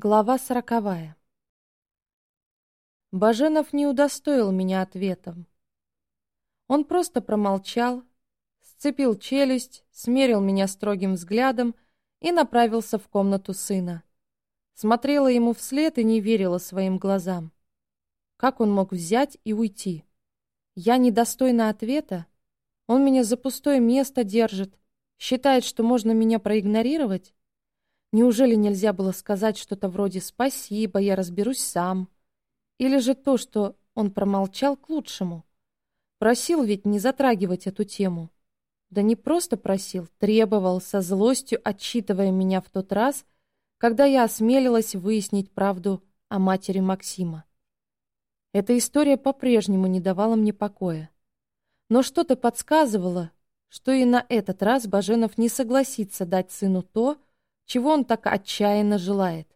Глава сороковая. Баженов не удостоил меня ответом. Он просто промолчал, сцепил челюсть, смерил меня строгим взглядом и направился в комнату сына. Смотрела ему вслед и не верила своим глазам. Как он мог взять и уйти? Я недостойна ответа? Он меня за пустое место держит, считает, что можно меня проигнорировать? Неужели нельзя было сказать что-то вроде «спасибо, я разберусь сам»? Или же то, что он промолчал к лучшему? Просил ведь не затрагивать эту тему. Да не просто просил, требовал, со злостью отчитывая меня в тот раз, когда я осмелилась выяснить правду о матери Максима. Эта история по-прежнему не давала мне покоя. Но что-то подсказывало, что и на этот раз Баженов не согласится дать сыну то, чего он так отчаянно желает?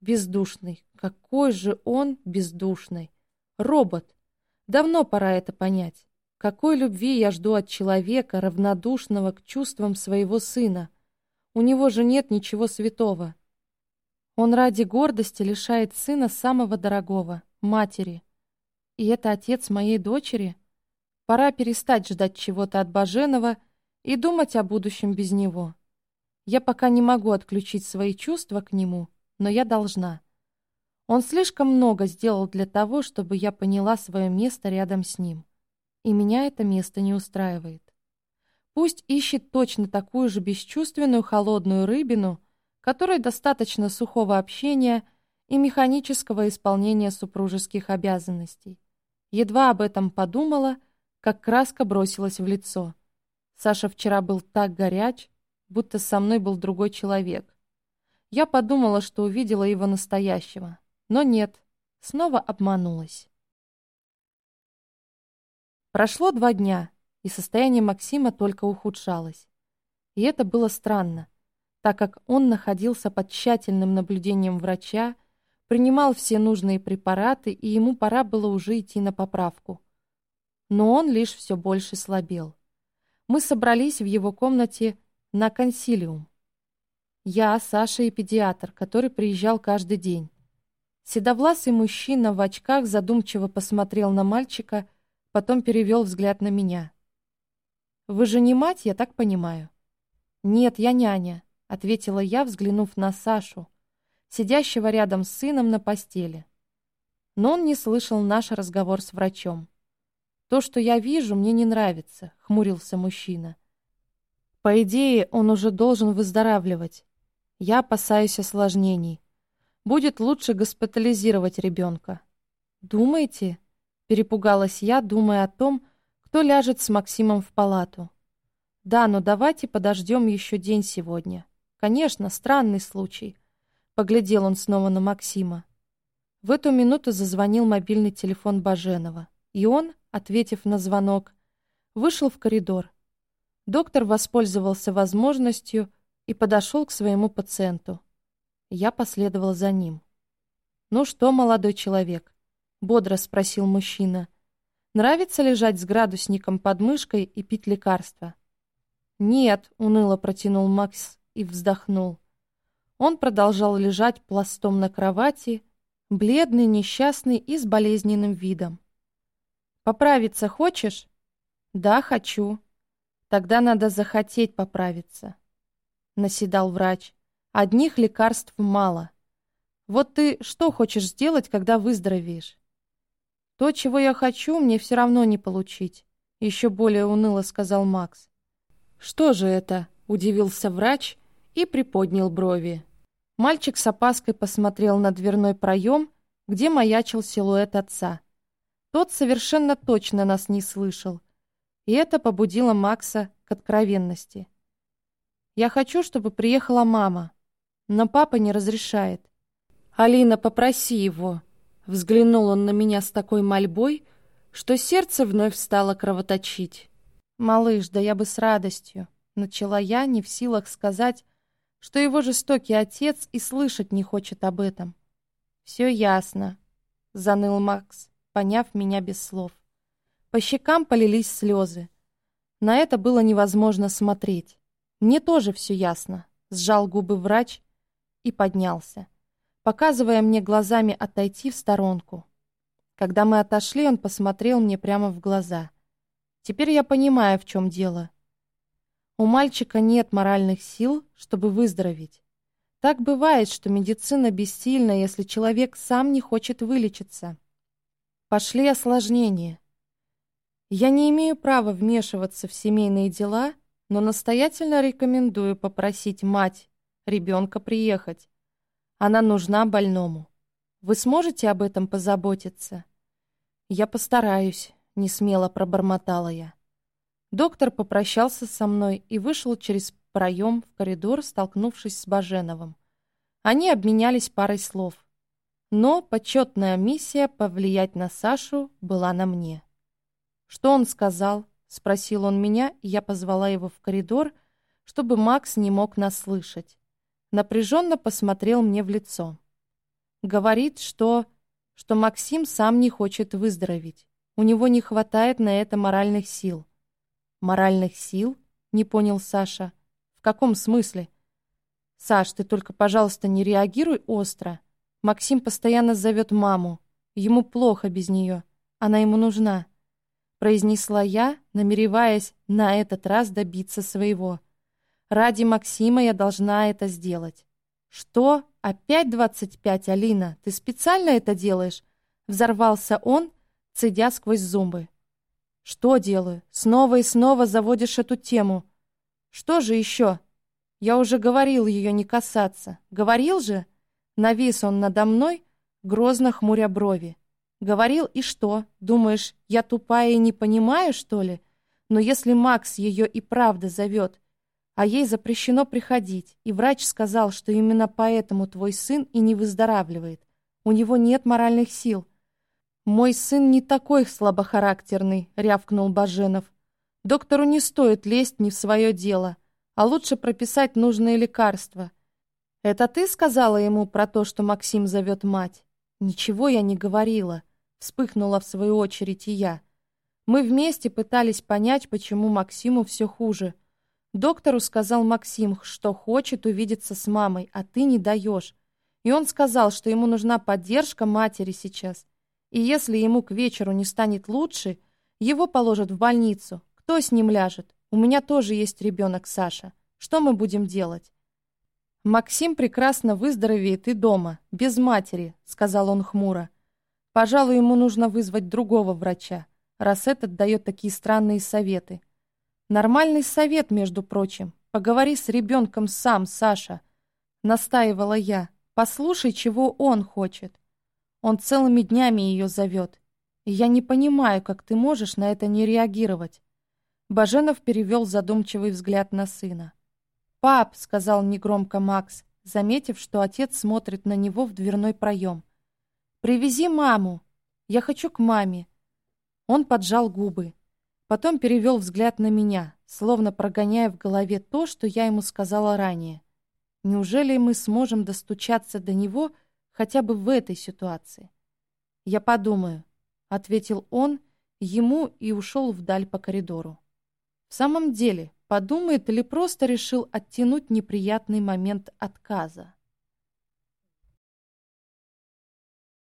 Бездушный. Какой же он бездушный? Робот. Давно пора это понять. Какой любви я жду от человека, равнодушного к чувствам своего сына? У него же нет ничего святого. Он ради гордости лишает сына самого дорогого — матери. И это отец моей дочери? Пора перестать ждать чего-то от Баженова и думать о будущем без него. Я пока не могу отключить свои чувства к нему, но я должна. Он слишком много сделал для того, чтобы я поняла свое место рядом с ним. И меня это место не устраивает. Пусть ищет точно такую же бесчувственную холодную рыбину, которой достаточно сухого общения и механического исполнения супружеских обязанностей. Едва об этом подумала, как краска бросилась в лицо. Саша вчера был так горяч, будто со мной был другой человек. Я подумала, что увидела его настоящего, но нет, снова обманулась. Прошло два дня, и состояние Максима только ухудшалось. И это было странно, так как он находился под тщательным наблюдением врача, принимал все нужные препараты, и ему пора было уже идти на поправку. Но он лишь все больше слабел. Мы собрались в его комнате на консилиум. Я, Саша и педиатр, который приезжал каждый день. Седовласый мужчина в очках задумчиво посмотрел на мальчика, потом перевел взгляд на меня. «Вы же не мать, я так понимаю?» «Нет, я няня», — ответила я, взглянув на Сашу, сидящего рядом с сыном на постели. Но он не слышал наш разговор с врачом. «То, что я вижу, мне не нравится», — хмурился мужчина. По идее, он уже должен выздоравливать. Я опасаюсь осложнений. Будет лучше госпитализировать ребенка. Думаете? Перепугалась я, думая о том, кто ляжет с Максимом в палату. Да, но давайте подождем еще день сегодня. Конечно, странный случай. Поглядел он снова на Максима. В эту минуту зазвонил мобильный телефон Баженова, и он, ответив на звонок, вышел в коридор. Доктор воспользовался возможностью и подошел к своему пациенту. Я последовал за ним. «Ну что, молодой человек?» — бодро спросил мужчина. «Нравится лежать с градусником под мышкой и пить лекарства?» «Нет», — уныло протянул Макс и вздохнул. Он продолжал лежать пластом на кровати, бледный, несчастный и с болезненным видом. «Поправиться хочешь?» «Да, хочу», Тогда надо захотеть поправиться. Наседал врач. Одних лекарств мало. Вот ты что хочешь сделать, когда выздоровеешь? То, чего я хочу, мне все равно не получить. Еще более уныло сказал Макс. Что же это? Удивился врач и приподнял брови. Мальчик с опаской посмотрел на дверной проем, где маячил силуэт отца. Тот совершенно точно нас не слышал и это побудило Макса к откровенности. «Я хочу, чтобы приехала мама, но папа не разрешает». «Алина, попроси его». Взглянул он на меня с такой мольбой, что сердце вновь стало кровоточить. «Малыш, да я бы с радостью», — начала я, не в силах сказать, что его жестокий отец и слышать не хочет об этом. «Все ясно», — заныл Макс, поняв меня без слов. По щекам полились слезы. На это было невозможно смотреть. Мне тоже все ясно. Сжал губы врач и поднялся. показывая мне глазами отойти в сторонку. Когда мы отошли, он посмотрел мне прямо в глаза. Теперь я понимаю, в чем дело. У мальчика нет моральных сил, чтобы выздороветь. Так бывает, что медицина бессильна, если человек сам не хочет вылечиться. Пошли осложнения. Я не имею права вмешиваться в семейные дела, но настоятельно рекомендую попросить мать ребенка приехать. Она нужна больному. Вы сможете об этом позаботиться? Я постараюсь, не смело пробормотала я. Доктор попрощался со мной и вышел через проем в коридор, столкнувшись с Баженовым. Они обменялись парой слов. Но почетная миссия повлиять на Сашу была на мне. «Что он сказал?» — спросил он меня, и я позвала его в коридор, чтобы Макс не мог нас слышать. Напряженно посмотрел мне в лицо. Говорит, что... что Максим сам не хочет выздороветь. У него не хватает на это моральных сил. «Моральных сил?» — не понял Саша. «В каком смысле?» «Саш, ты только, пожалуйста, не реагируй остро. Максим постоянно зовет маму. Ему плохо без нее. Она ему нужна», — произнесла я, намереваясь на этот раз добиться своего. «Ради Максима я должна это сделать». «Что? Опять двадцать пять, Алина? Ты специально это делаешь?» Взорвался он, цедя сквозь зубы. «Что делаю? Снова и снова заводишь эту тему. Что же еще? Я уже говорил ее не касаться. Говорил же?» Навис он надо мной, грозно хмуря брови. «Говорил и что? Думаешь, я тупая и не понимаю, что ли? Но если Макс ее и правда зовет, а ей запрещено приходить, и врач сказал, что именно поэтому твой сын и не выздоравливает. У него нет моральных сил, «Мой сын не такой слабохарактерный», — рявкнул Баженов. «Доктору не стоит лезть не в свое дело, а лучше прописать нужные лекарства». «Это ты сказала ему про то, что Максим зовет мать?» «Ничего я не говорила», — вспыхнула в свою очередь и я. Мы вместе пытались понять, почему Максиму все хуже. Доктору сказал Максим, что хочет увидеться с мамой, а ты не даешь. И он сказал, что ему нужна поддержка матери сейчас. И если ему к вечеру не станет лучше, его положат в больницу. Кто с ним ляжет? У меня тоже есть ребенок Саша. Что мы будем делать? Максим прекрасно выздоровеет и дома, без матери, сказал он хмуро. Пожалуй, ему нужно вызвать другого врача, раз этот дает такие странные советы. Нормальный совет, между прочим. Поговори с ребенком сам, Саша. Настаивала я. Послушай, чего он хочет. Он целыми днями ее зовет. Я не понимаю, как ты можешь на это не реагировать. Баженов перевел задумчивый взгляд на сына. «Пап», — сказал негромко Макс, заметив, что отец смотрит на него в дверной проем. «Привези маму. Я хочу к маме». Он поджал губы. Потом перевел взгляд на меня, словно прогоняя в голове то, что я ему сказала ранее. Неужели мы сможем достучаться до него, — хотя бы в этой ситуации. «Я подумаю», — ответил он ему и ушел вдаль по коридору. В самом деле, подумает или просто решил оттянуть неприятный момент отказа.